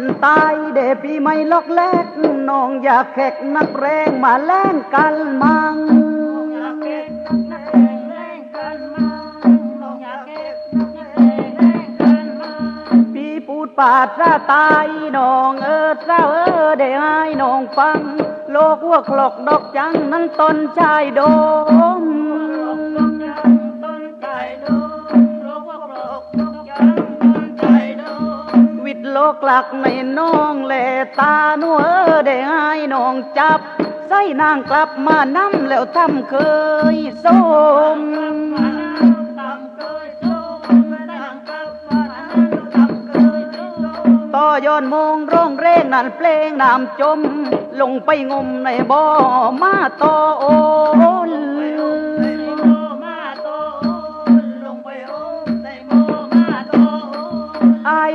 นคนตายเดพี่ไม่ลอกแลกน้องอยากแขกนักแรงมาแล่งกันมังอยากเก็บนักแรงแรงกันมาน้องอยากเก็บนักแรงแรงกันมาพี่พูดปาดราตายน้องเออเศร้าเออได้ให้น้องฟัง โลกวัวคลอกดอกจังนั้นตนชายโดม ลกหลักในน้องแลตาหนัวเออได้ให้น้องจับใส่นางกลับมานำแล้วทำเคยส้มทำเคยสู้มาดังกับว่าทำเคยสู้ต่อย้อนมองร้องเร่งนั่นเพลงน้ำจม ลงไปงมในบ่อมาต่อโอน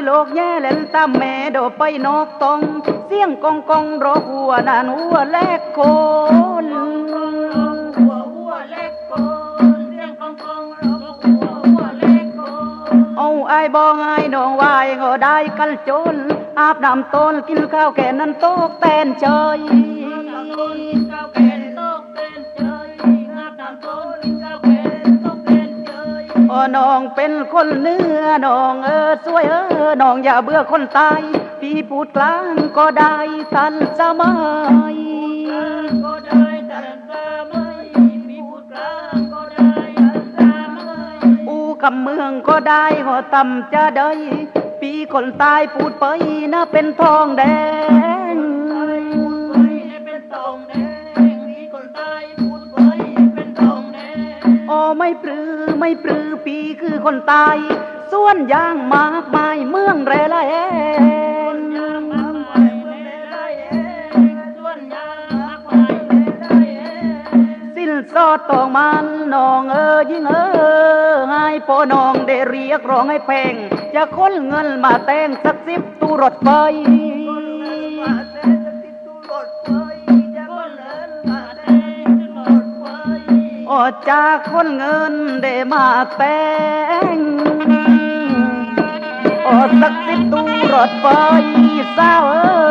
โลกแย่เล่นตามแม่โดไปนอกตอง เสียงกองกองรอหัวนานหัวแลกโคนหัวหัวเล็กโกนเสียงกองกองร้อหัวหัวเล็กโกนเอาอายบองอายน้องวายก็ได้กันจน อาบน้ำต้นกินข้าวแก่นั้นโตกแตนเฉย น้องเป็นคนเนื้อน้องเออสวยเออน้องอย่าเบื่อคนตายพี่พูดกลางก็ได้ทันสมัยก็ได้แต่ตาไม่มีพูดกลางก็ได้แต่ตาไม่อูคำเมืองก็ได้หัวต่ำจะได้ปีคนตายพูดไปนะเป็นทองแดง ไม่ปรือไม่ปรือปีคือคนตายส่วนยางมากมายเมืองแรละแหงยางมากมายไม่ได้เองส่วนยางมากไม่ได้เองสิ้นสอดตองมันนองเออยิ่งเออให้พอน้องได้เรียกร้องให้แพงจะค้นเงินมาแต่งสักสิบตูรถไฟ จากคนเงินได้มาแต่งโอ้สักสิบตูรถไฟสาวเออ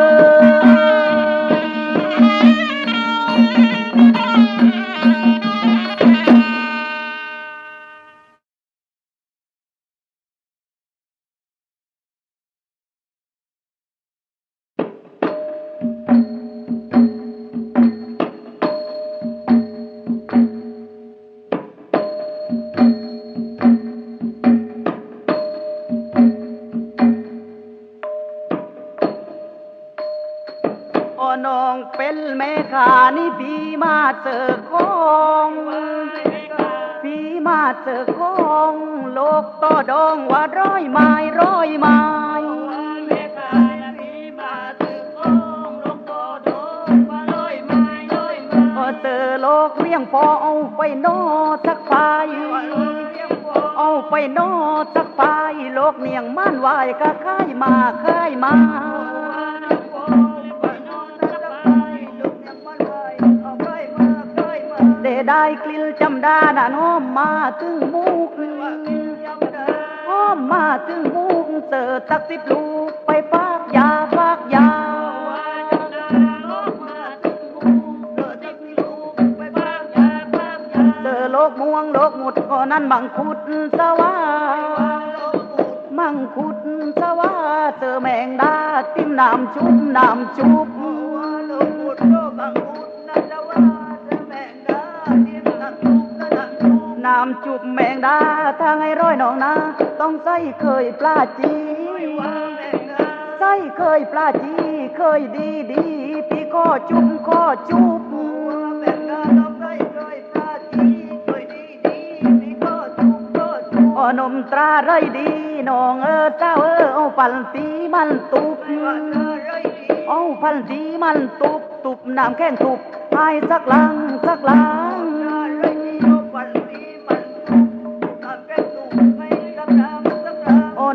เจอตักสิบลูกไปฝากยาปากยาเดินลงมาถึงหูเกิดที่มีลูกไปบ้างยา เจอโลกม่วงโลกหมุดก็นั้นมังคุดสวามังคุดสวาเจอแมงดาติ้มน้ำชุบน้ำชุบว่าโลกบุตรโลกบังบุตรนั่นละว่าจะแบ่งได้ที่นั่งทุกข์นั่งทุกข์น้ำจุบแมงดาทางไอ้ร้อยน้องนา องใส่เคยปลาจีได้ใส่เคยปลาจีเคยดีดีพี่ก็จุบก็จุบแบ่งได้ต้องได้ร้อยตาดีเคยดีดีนี่ก็ทุกข์ก็ทุกข์อ่อนมตราไรดีน้องเออเจ้าเออเอาปันตีมันตุบเอาพันตีมันตุบตุบน้ำแข้งตุบให้สักลังสักลัง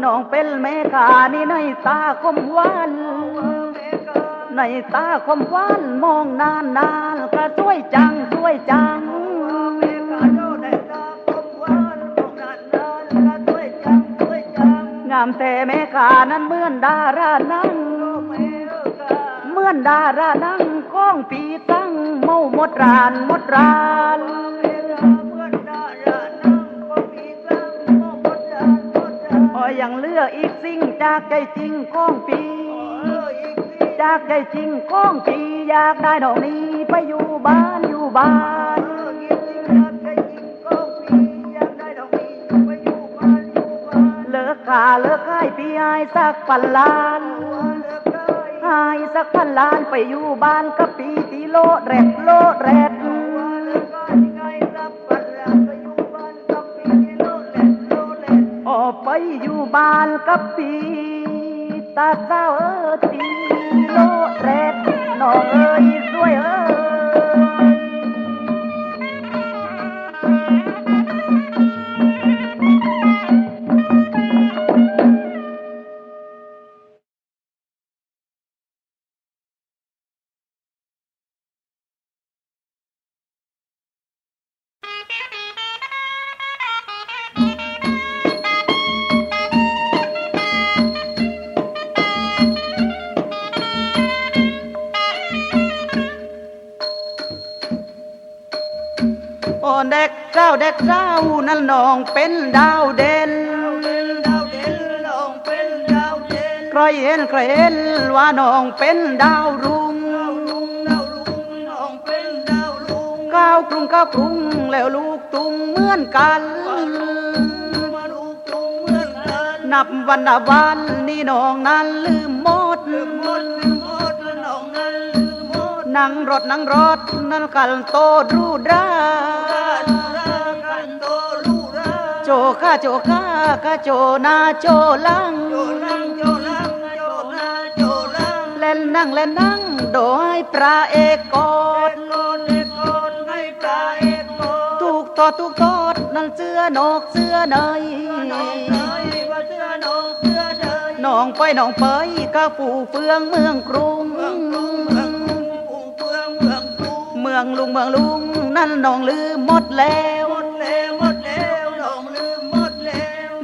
น้องเป็นแม่ขานี่ในตาคมหวานแม่ก็ในตาคมหวานมองนานนานก็สวยจังสวยจังแม่ก็โดนแต่ตาคมหวานมองนานนานก็ด้วยจังด้วยจังงามแต่แม่ขานั้นเหมือนดารานั่งเหมือนดารานั่งก้องปีตั้งเมาหมดรานหมดราน ยยังเลืออีกสิ่งจากใจจริงก้องปี จากใจจริงก้องปีอยากได้ดอกนี้ไปอยู่บ้านอยู่บ้านเลิกกาเลิกค่ายปีไอ้สักพันล้านไอ้สักพันล้านไปอยู่บ้านกับปีตีโลดแรดโลดแรด ออกไปอยู่บ้านกับปีตาเศร้าเออตีโลดแรดน้องเอ้ยสวยเอ้ย นั่นน้องเป็นดาวเด่นใครเห็นใครเห็นว่าน้องเป็นดาวรุ่งก้าวกรุงก้าวกรุงแล้วลูกตุงเหมือนกันนับวันนับวันนี่น้องนั้นลืมหมดนั่งรถนั่งรถนั่นกันโตรูดรา โจข้าโจข้าข้าโจนาโจลังเล่นนั่งเล่นนั่งโดยพระเอกกอดถูกทอดถูกทอดนั่นเสื้อนอกเสื้อเนยน้องไปน้องไปก็ผู้เฟืองเมืองกรุงเมืองลุงเมืองลุงนั่นน้องลืมหมดแล้ว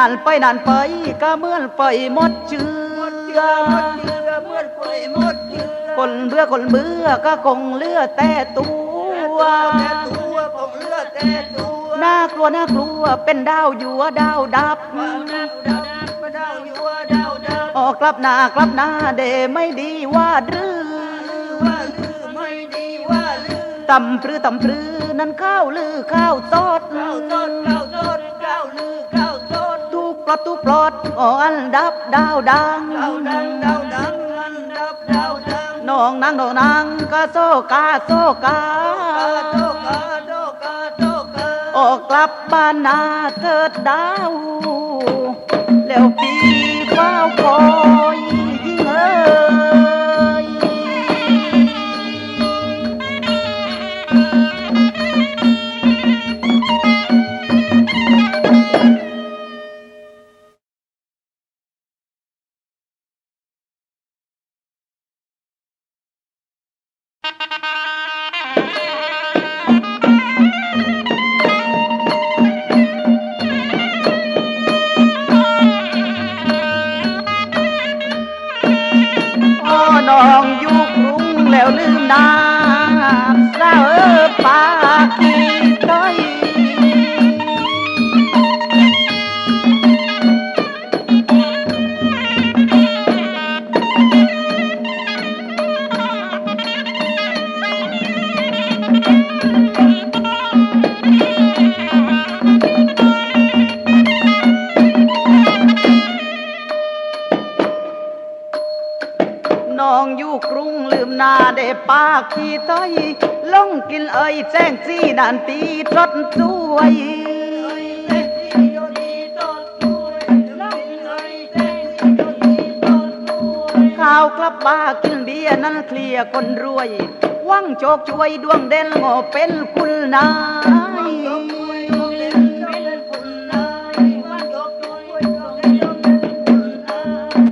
านไปนานไปก็เหมือนไปหมดเชื่อคนเบื่อคนเบื่อก็คงเลือแต่ตัวน่ากลัวน่ากลัวเป็นดาวอยู่วดาวดับออกกลับหน้ากลับหน้าเดไม่ดีว่าหรือตำปรือตำปรือนั้นข้าวลือข้าวซอดทุกปลอ ดทุกปลอดอ๋ออันดับดาวดังน้องนางน้องนางกาโซกาโซกาออกกลับบ้านนาเถิดดาวแล้วปีเฝ้าคอย นานตีจดสวยข้าวกลับบ้ากินเบียนั้นเคลียร์คนรวยหวังโชคช่วยดวงเด่นงอเป็นคุณนาย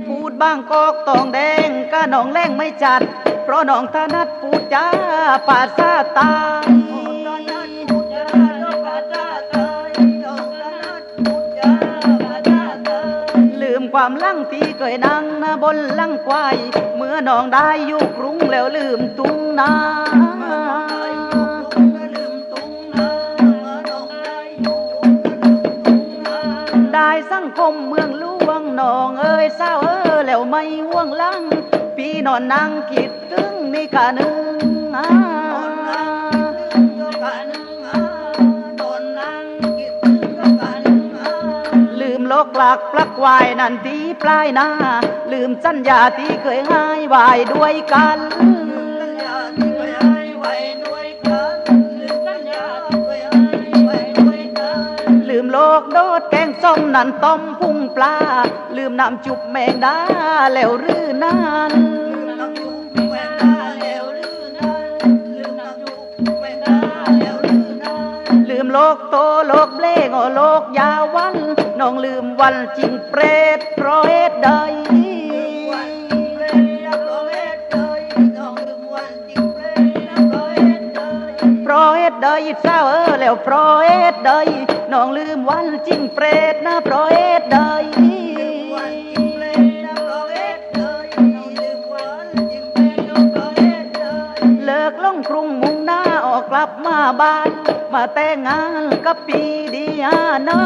พูดบ้างกอกตองแดงก็น้องแรงไม่จัด เพราะน้องถนัดพูดจาปาซาตา เคยนั่งนะบนลังควายเมื่อน้องได้อยู่กรุงแล้วลืมตุงนาได้สังคมเมืองหลวงน้องเอ้ยเศร้าเออแล้วไม่ห่วงลังพี่นอนนั่งคิดถึงนี่กะนึงอ่า กหลักปลักวายนันทีปลายหน้า ลืมสัญญาที่เคยให้วายด้วยกันลืมโลกโดดแกงส้มนั่นต้มพุงปลา ลืมน้ำจุบแมงดาแล้วหรือนั้นลืมโลกโตโลกเบลงโอโลกยาวัน น้องลืมวันจริงเปรตเพราะเหตุใด เพราะเหตุใดเศร้าเออแล้วเพราะเหตุใดน้องลืมวันจริงเปรตนะเพราะเหตุใดเลิกล่องกรุงมุ่งหน้าออกกลับมาบ้าน มาแต่งงานกับปีดีอานา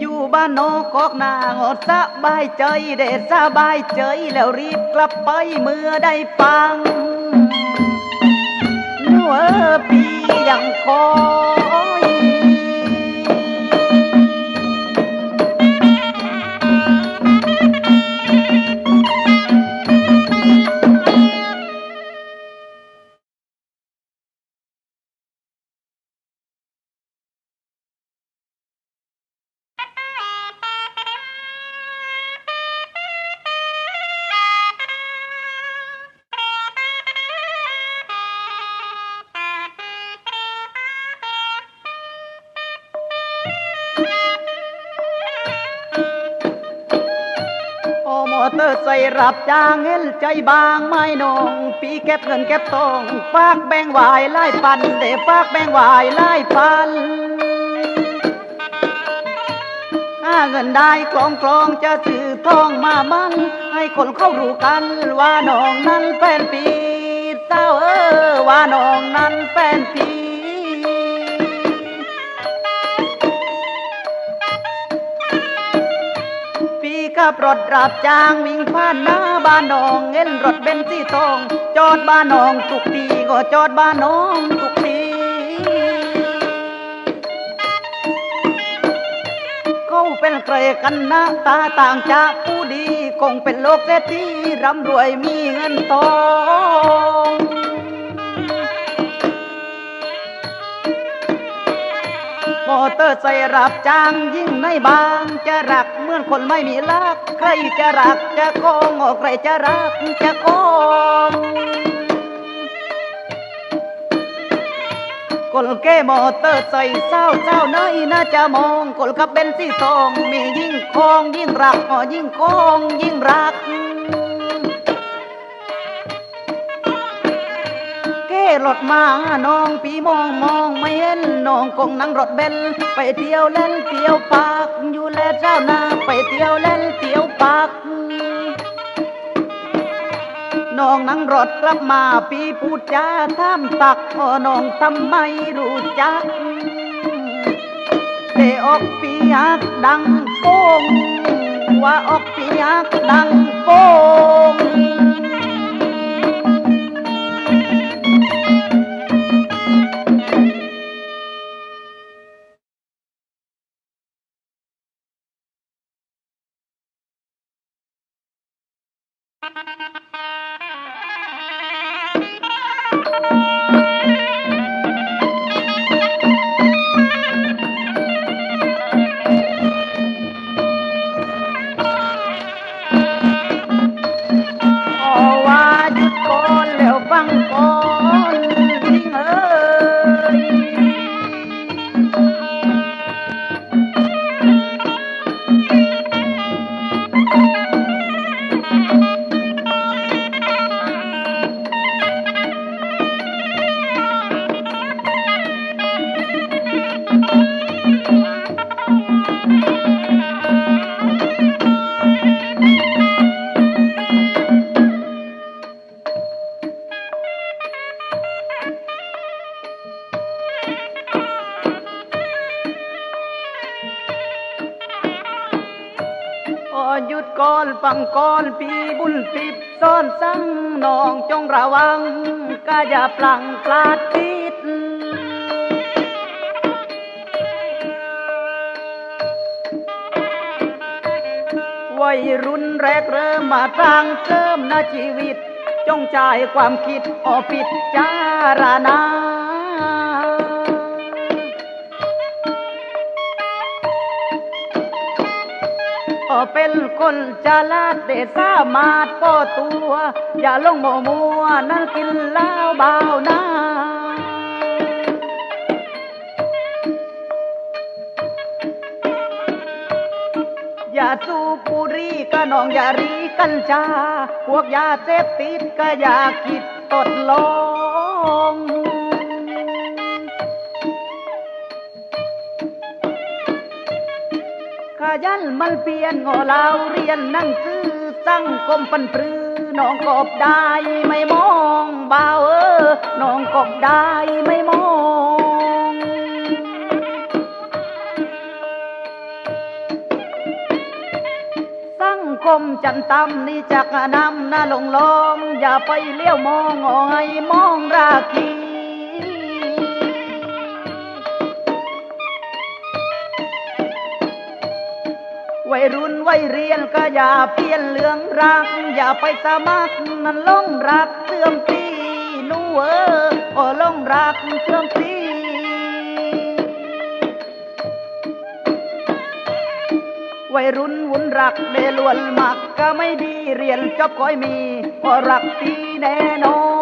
อยู่บ้านนอกกอกนางอดสบายใจเด็ดสบายใจแล้วรีบกลับไปเมื่อได้ฟังนัวปียังคอย รับจ้างเห็นใจบางไม่นอง ปีเก็บเงินเก็บทองฝากแบงวายไล่ปันเดฝากแบงวายไล่ปันถ้าเงินได้กลองกลองจะซื้อทองมามัน ให้คนเข้ารู้กันว่าน้องนั้นเป็นปีเศร้าเออว่าน้องนั้นเป็นปี กับรถรับจ้างวิ่งผ่านหน้าบ้านน้องเห็นรถเบนซ์สีทอง จอดบ้านน้องทุกปีก็จอดบ้านน้องทุกปีเขาเป็นใครกันนะตาต่างจากผู้ดีคงเป็นโลกเศรษฐีร่ำรวยมีเงินทองมอเตอร์ไซค์รับจ้างยิ่งในบางจะรัก คนไม่มีรัก ใครจะรักจะโกงออกใครจะรักจะโกงกลแก่มอเตอร์ใส่เศร้าเศร้าน้อยน่าจะมองกลกับเป็นสีทองมียิ่งคองยิ่งรักอยิ่งคองยิ่งรัก รถมา น้องปีมองมองไม่เห็น น้องคงนั่งรถเบนไปเที่ยวเล่นเที่ยวปาก อยู่แลเจ้านาไปเที่ยวเล่นเที่ยวปากน้องนั่งรถกลับมาปีพูดจาท่ามตักอน้องทำไมรู้จักเดออกปียักดังโป้งว่าออกปียักดังโป้ง อนพี่บุญติดซ่อนสั่งน้องจงระวังก็อย่าพลังพลาดผิดวัยรุ่นแรกเริ่มมาทางเติมนาชีวิต จงใจายความคิดออผิดจารณา เป็นคนจลาดเดสามารถป้อตัว อย่าลงโมวมัวนั่งกินเหล้าเบาหน้าอย่าสูบบุหรีก็น้องอย่ารีกัญชา พวกยาเสพติดก็อย่าคิดตดลอง ยันมันเปลี่ยนงอลาวเรียนหนังสือสังคมปันปรือน้องกบได้ไม่มองบ่าวเออน้องกบได้ไม่มองสังคมจันตำนี่จักนำหน้าลงลองอย่าไปเลี้ยวมองอไงมองราคี วัยรุ่นวัยเรียนก็อย่าเปลี่ยนเรื่องรัก อย่าไปสมัครนั่นลงรักเสื่อมตีนูเออโอ้ลงรักเสื่อมตีวัยรุ่นวุ่นรักเดลวนมักก็ไม่ดีเรียนจบก้อยมีพอรักตีแน่นอน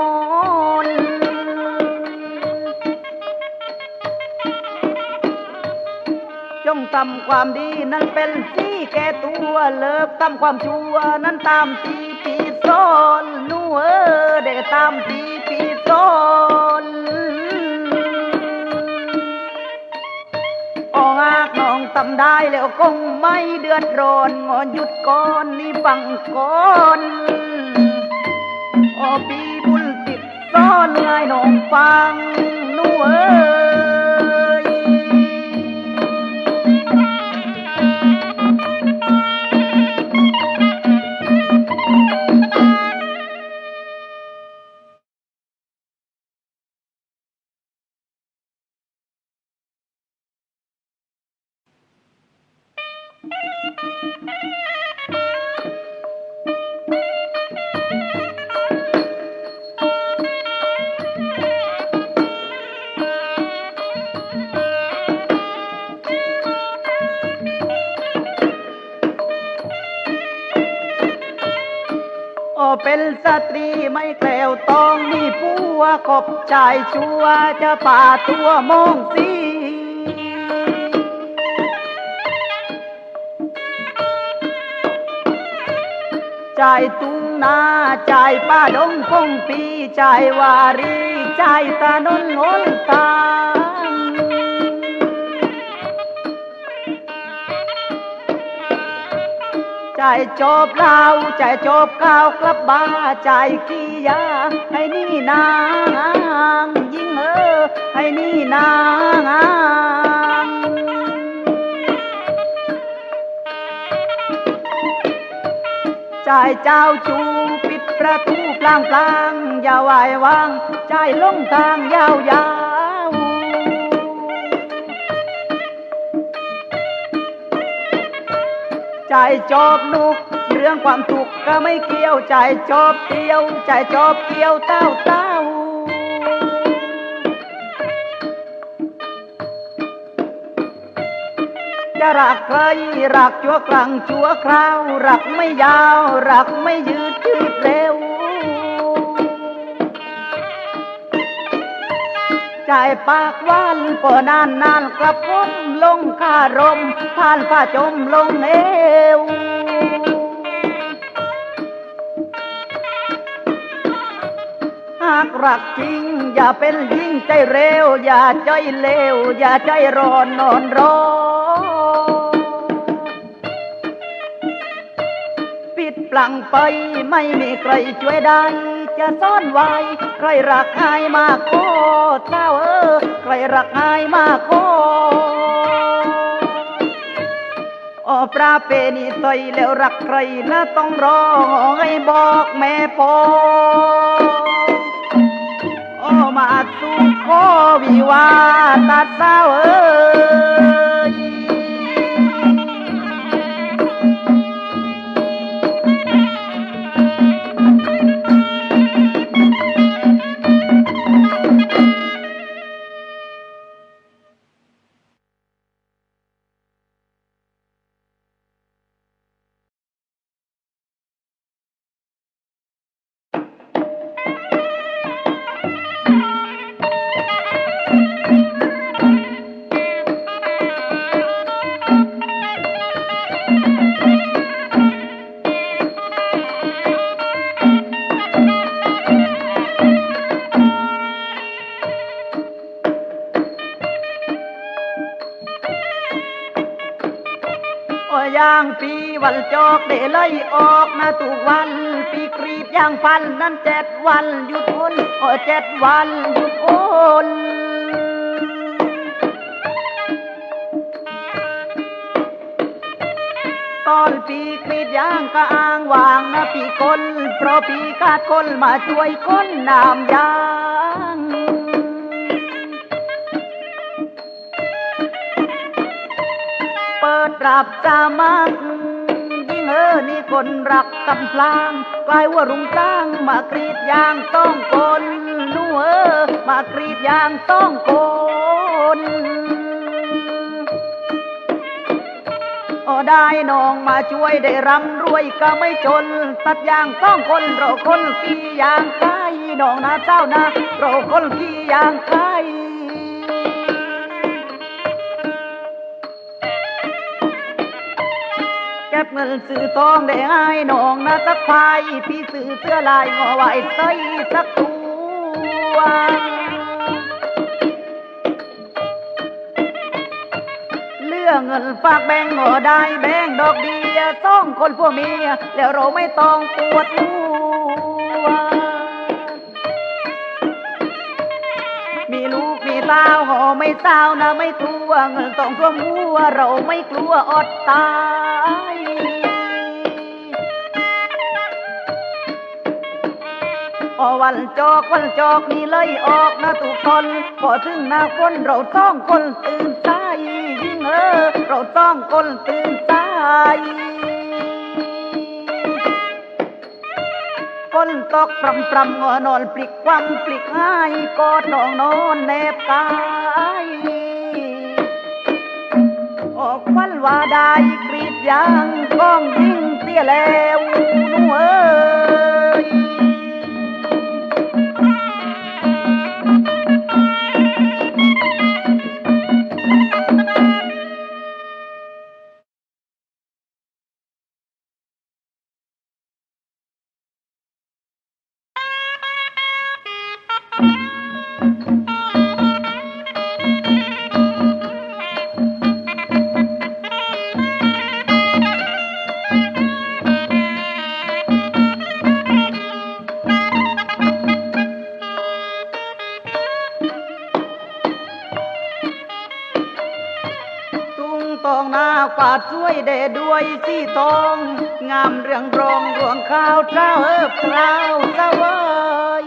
ทำความดีนั้นเป็นที่แก่ตัวเลิกทำความชั่วนั้นตามตีปีโซนนูเออเด็กตามตีปีโซนออกอากน้องทำได้แล้วคงไม่เดือดร้อนงอนหยุดก่อนนี่ฟังก่อนอปีบุญติดซ้อนไงน้องฟังนูเอ้ย ไม่แกล้วต้องมีผัวขบใจชัวจะป่าตัวมองสีใจายตุงนาใจายป้าดงคงปีใจายวารีใจายตานนหนตา ใจจบเล่าใจจบก้าวกลับบ้านใจขี้ยาให้นี่นางยิ่งเออให้นี่นางใจเจ้าชูปิดประตูพลางพลางอย่าไหววางใจลงทางยาวยาว จจอบนุก เรื่องความทุกข์ก็ไม่เกี่ยวใจจอบเกี่ยวใจจอบเกี่ยวเต้าเต้าจะรักใครรักชั่วครั้งชั่วคราว รักไม่ยาว รักไม่ยืดยืดเร็ว ใจปากวานปอนานนานกระผมลงคารมผ่านผ้าจมลงเอวหากรักจริง อย่าเป็นยิ่งใจเร็ว อย่าใจเลว อย่าใจร้อนนอนรอปิดปลังไปไม่มีใครช่วยได้ จะซ่อนไว้ ใครรักหายมากโคเจ้าเออ ใครรักหายมากโคอ๋อปราเพณีใส่แล้วรักใครนะต้องร้องให้บอกแม่พอโอ้มาสู่ขอวิวาตัดสาเอ้ย วันจอกได้ไล่ออกนะทุกวัน ปีกรีดยางพันนั้นเจ็ดวันหยุดคนโอ้เจ็ดวันหยุดคนตอนปีกรีดยางก็อ้างวางนะปีคนเพราะปีกาดคนมาช่วยคนน้ำยางเปิดรับสามัครยิ่ง ออนี่คนรักกำพลางกลายว่ารุงสร้างมากรีดยางต้องคนนูเออมากรีดยางต้องคนอได้น้องมาช่วยได้ร่ำรวยก็ไม่จน ตัดยางต้องคนเราคนขี่ยางใครน้องนะเจ้านะเราคนขี่ยางใคร บเงินซื้อทองได้ให้น้องนะสักควายพี่ซื้อเสื้อลายงอไว้ใส่สักตัวเลือกเงินฝากแบงก์งอได้แบงก์ดอกเดียสองคนพวกเมียแล้วเราไม่ต้องปวดหัวมีลูกมีเต้าหอไม่เศร้านะไม่กลัวเงินต้องท่วมหัวเราไม่กลัวอดตาย พอวันจอกวันจอกนี่เลยออกนะทุกคน พอถึงหน้าฝนเราต้องคนตื่นสายยิ่งเออเราต้องคนตื่นสายฝนตกปรำปรำงอนอนปลิกความปลิกหายกอดน้องนอนแนบกายออกฟันว่าได้กรีดยางก้องยิ่งเสียแล้วหนูเอ้ย เดด้วยสีทอง งามเรื่องรองรวงข้าวเจ้าเอิบคราวสวาย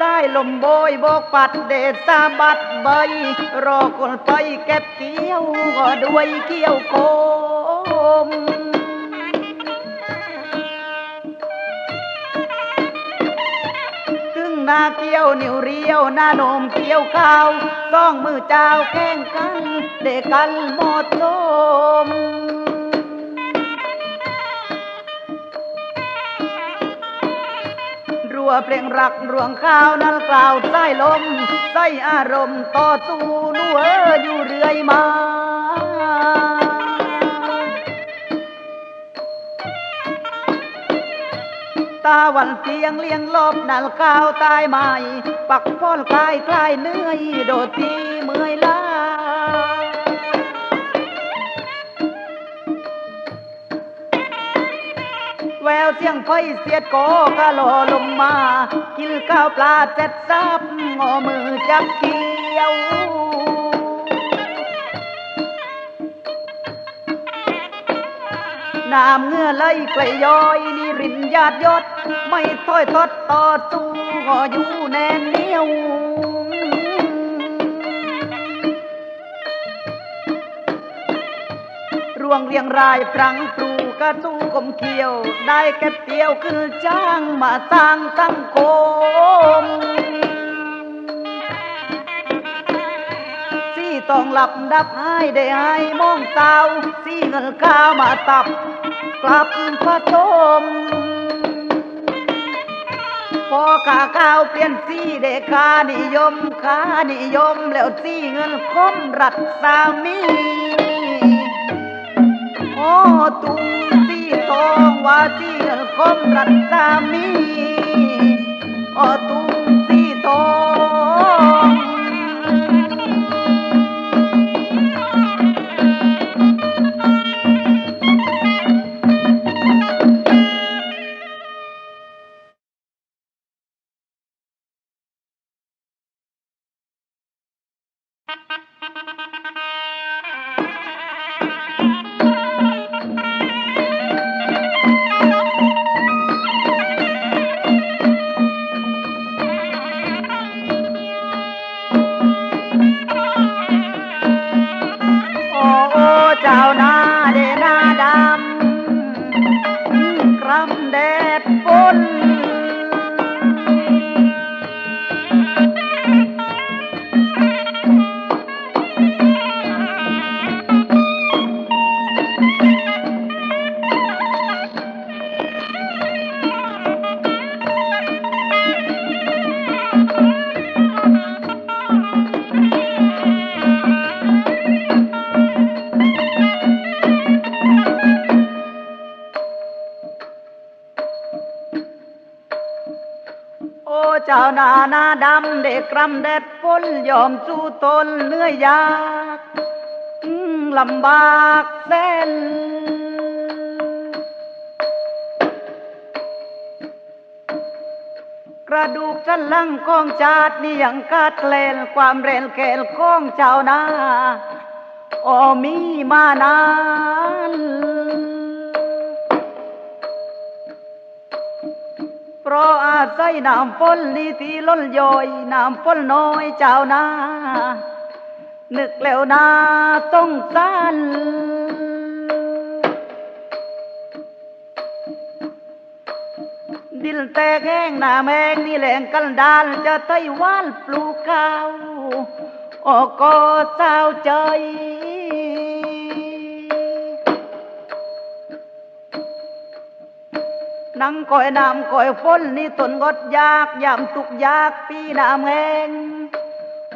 สายลมโบยโบกปัดเดชสาบัดใบรอคนไปเก็บเกี่ยวก็ด้วยเกี่ยวโคม หน้าเกี้ยวนิ้วเรียวหน้านมเกี้ยวข้าวต้องมือเจ้าแข่งกันเด็กกันหมดลมรัวเพลงรักรวงข้าวนั้นกล่าวใส่ลมใส่อารมณ์ต่อสู้นัวอยู่เรื่อยมา ตาวันเตียงเลี้ยงลบนัลข้าวตายใหม่ ปักพ้อลกายคลายเนื่อยโดดทีเมื่อยล้าแววเสียงไฟเสียดโกกะโลลมมา กินข้าวปลาเจ็ดซับงอมือจับเกี่ยวน้ำเงื่อไหลไกลย้อยนี่รินญาติยศ ไม่ถ้อยทดต่อสู้ก็อยู่แน่นเนียวรวงเรียงรายพรังปรูกระตู้กลมเขียว ได้แก็บเตียวขึ้นจ้างมาสร้างสังคมสี่ต้องหลับดับให้ได้ให้มองเศร้าสี่เงินข้ามาตับ กลับผสม พอขาข้าวเปลี่ยนสีเด็กขานิยมขานิยมแล้วสีเงินคมรัดสามีโอ้ตุ้งสีทองว่าสีเงินคมรัดสามีโอ้ตุ้งสีทอง กกรำแดดฝนยอมสู้ตนเหนื่อยยากลำบากแสนกระดูกสันหลังของชาตินี่ยังกาดเลนความเรนเกลของเจ้านาโอมีมานาน ราะอาศัยน้ำฝนนี่ที่ล้นย่อยน้ำฝนน้อยเจ้านา นึกแล้วนาต้องสารดินแตกแห้งหน้าแมงนี่แหล่งกันดานจะไต้วานปลูกข้าวโอ้ก็เศร้าใจ นังก้อยน้ำก้อยฝนนี่ตนงดยากยามตุกยากปีน้ำแหง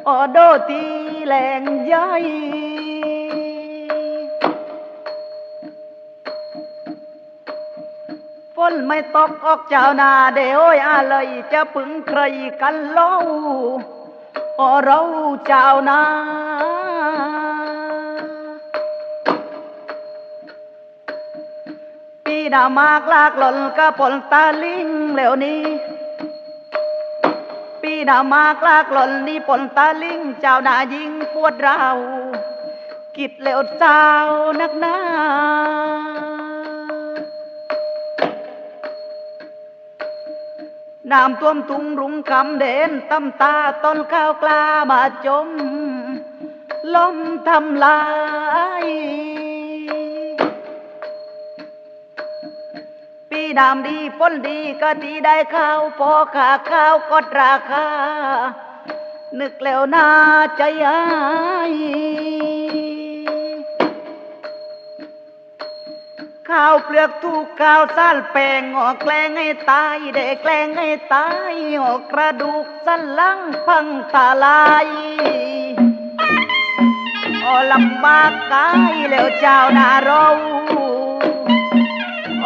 ออโดตีแหลงใหญ่ฝนไม่ตกออกเจ้านาเดโอ้ยอะไรจะปึงใครกันเล่าออเราเจ้านา ดามากลากหล่นกะปนตาลิงเหลวนี้ ปีดามากลากหล่นนี่ปนตาลิงเจ้าหน้ายิงปวดเรา กิดเหลวเจ้านักหนาน้ำท่วมตุงรุงคำเด่นตำตาต้นข้าวกล้ามาจม ล้มทำลาย ดามดีฝนดีก็ดีได้ข้าวพอขาข้าวกดราคา นึกแล้วน่าใจหายข้าวเปลือกถูกข้าวสานแปลงออกแกล้งให้ตายได้แกล้งให้ตายออกกระดูกสันลังพังตาลายโอ้ลำบากกายแล้วเจ้านาเรา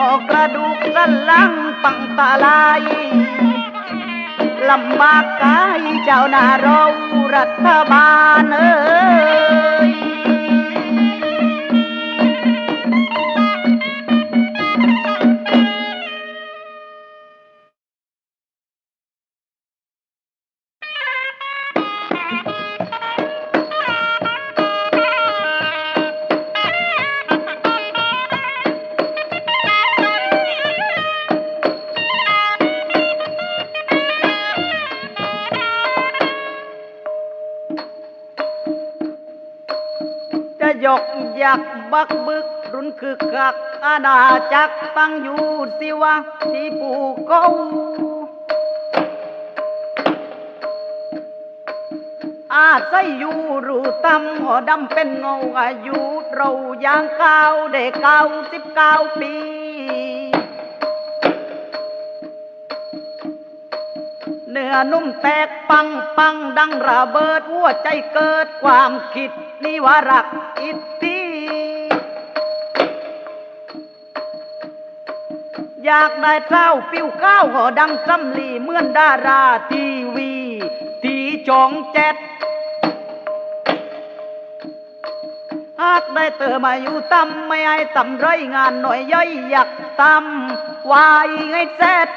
ออกกระดูกสันหลังปังตาลายลำบากกายเจ้านาเรารัฐบาลเอ้ย บักบึกรุนคือกักอาณาจักรตั้งอยู่สิวะที่ปูเก้าอาศัยอยู่รูตำหัวดำเป็นเงาอายุเราย่างเก้าเด็กเก้าสิบเก้าปีเนื้อนุ่มแตกปังปังดังระเบิดหัวใจเกิดความคิดนี่ว่ารักอิท อยากได้เจ้าปิ้วก้าวหอดังจำลีเหมือนดาราทีวีทีจองเจ็ดหากได้เติมาอายุต่ำไม่ให้ต่ำไรงานหน่อยย่อยอยากตำวายให้เสร็จ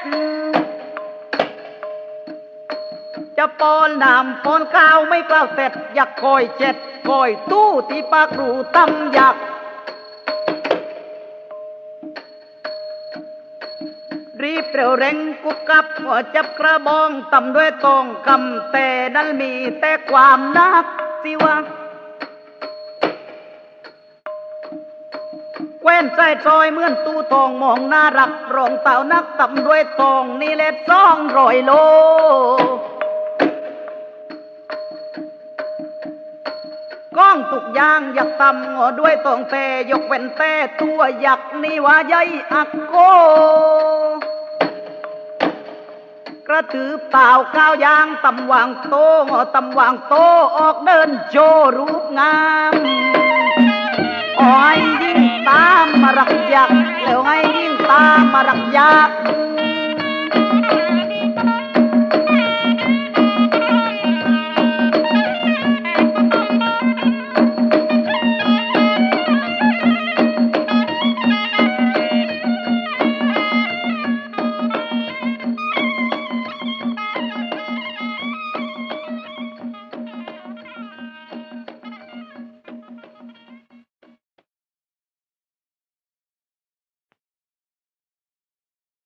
จะปอนน้ำปอนข้าวไม่กล้าวเสร็จอยากคอยเจ็ดคอยตู้ที่ปากรูตำอยาก เร็วเร่งกุบกับหัวจับกระบองต่ำด้วยตองคำแต่นั้นมีแต่ความนักสิวะแว้นใจจอยเหมือนตู้ทองมองน่ารักรองเต่านักต่ำด้วยทองนี่เล็ดซองรอยโลก้องตุกยางอยากตำหัวด้วยตองแต่ยกเว้นแต่ตัวอยากนี่ว่าใยอักโก ระถือเปล่าก้าวยางตำวางโตตำวางโตออกเดินโจรูปงามอ้อยยิ่งตามมารักยักแล้วไงยิ่งตามมารักยัก